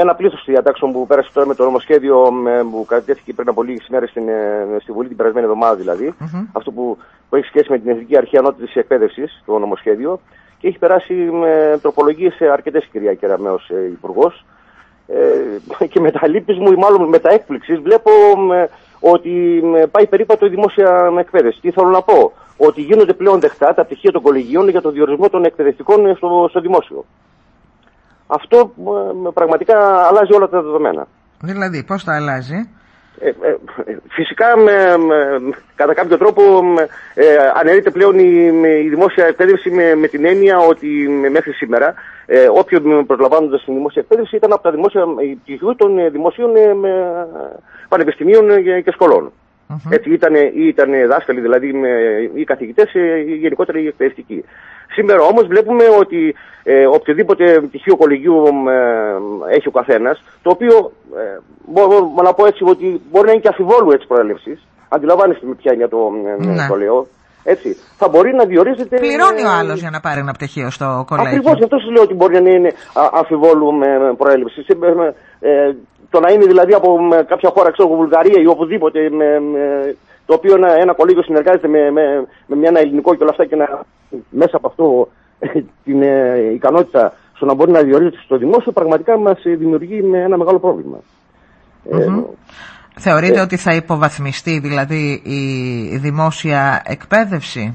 ένα πλήθος διατάξεων που πέρασε τώρα με το νομοσχέδιο που κατέθηκε πριν από λίγες ημέρες στην, στη Βουλή την περασμένη εβδομάδα δηλαδή. Αυτό που, που έχει σχέση με την Εθνική Αρχή Ανώτατης Εκπαίδευσης, το νομοσχέδιο. Και έχει περάσει με τροπολογίες αρκετές, κυρία Κεραμέο Υπουργός. Ε, και με τα λύπης μου, ή μάλλον με τα έκπληξης, βλέπω ότι πάει περίπατο η δημόσια εκπαίδευση. Τι θέλω να πω, ότι γίνονται πλέον δεχτά τα πτυχία των κολεγίων για το διορισμό των εκπαιδευτικών στο, στο δημόσιο. Αυτό πραγματικά αλλάζει όλα τα δεδομένα. Δηλαδή, πώς τα αλλάζει; Ε, ε, φυσικά με, κατά κάποιο τρόπο ε, αναιρείται πλέον η, η δημόσια εκπαίδευση με, με την έννοια ότι μέχρι σήμερα ε, όποιον προσλαμβάνοντας στην δημόσια εκπαίδευση ήταν από τα δημόσια πτυχίου των δημοσίων ε, πανεπιστημίων και σχολών. Mm-hmm. Έτσι ήταν, ήταν δάσκαλοι δηλαδή με, ή καθηγητές ή γενικότερα οι εκπαιδευτικοί. Σήμερα όμως βλέπουμε ότι ε, οποιοδήποτε πτυχίο κολεγίου ε, έχει ο καθένας, το οποίο ε, μπορώ να πω έτσι ότι μπορεί να είναι και αφιβόλου έτσι προέλευσης. Αντιλαμβάνεστε με ποια είναι το, ναι. το λέω. Έτσι. Θα μπορεί να διορίζεται. Πληρώνει ο άλλος για να πάρει ένα πτυχίο στο κολέγιο. Ακριβώς αυτό σας λέω ότι μπορεί να είναι αμφιβόλου με προέλευσης. Ε, το να είναι δηλαδή από κάποια χώρα, ξέρω Βουλγαρία ή οπουδήποτε, με, το οποίο ένα, ένα κολέγιο συνεργάζεται με, με, με ένα ελληνικό και όλα αυτά και να, μέσα από αυτό την ε, ικανότητα στο να μπορεί να διορίζεται στο δημόσιο, πραγματικά μας δημιουργεί με ένα μεγάλο πρόβλημα. Ε, Θεωρείτε ε, ότι θα υποβαθμιστεί δηλαδή η δημόσια εκπαίδευση;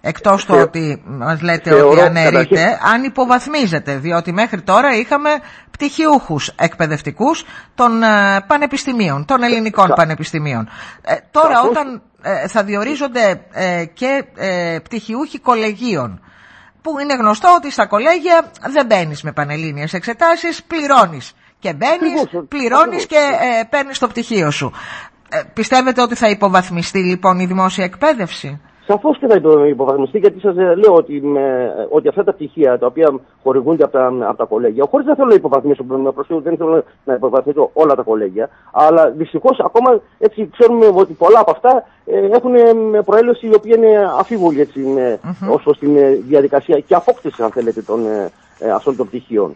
Εκτός του ότι μας λέτε ότι αναιρείται, αν υποβαθμίζεται, διότι μέχρι τώρα είχαμε πτυχιούχους εκπαιδευτικούς των ε, πανεπιστημίων, των ελληνικών πανεπιστημίων. Ε, τώρα όταν ε, θα διορίζονται και πτυχιούχοι κολεγίων, που είναι γνωστό ότι στα κολέγια δεν μπαίνεις με πανελλήνιες εξετάσεις, πληρώνεις. Και μπαίνεις, πληρώνεις και ε, παίρνεις το πτυχίο σου. πιστεύετε ότι θα υποβαθμιστεί λοιπόν η δημόσια εκπαίδευση; Σαφώς και θα υποβαθμιστεί, γιατί σας ε, λέω ότι, με, ότι αυτά τα πτυχία τα οποία χορηγούνται από τα, από τα κολέγια, χωρίς να θέλω να υποβαθμίσω, με προσφύγω, δεν θέλω να υποβαθμίσω όλα τα κολέγια, αλλά δυστυχώς ακόμα έτσι ξέρουμε ότι πολλά από αυτά ε, έχουν προέλευση η οποία είναι αφίβολη έτσι, mm-hmm. όσο στην ε, διαδικασία και απόκτηση, αν θέλετε, των, ε, αυτών των πτυχίων.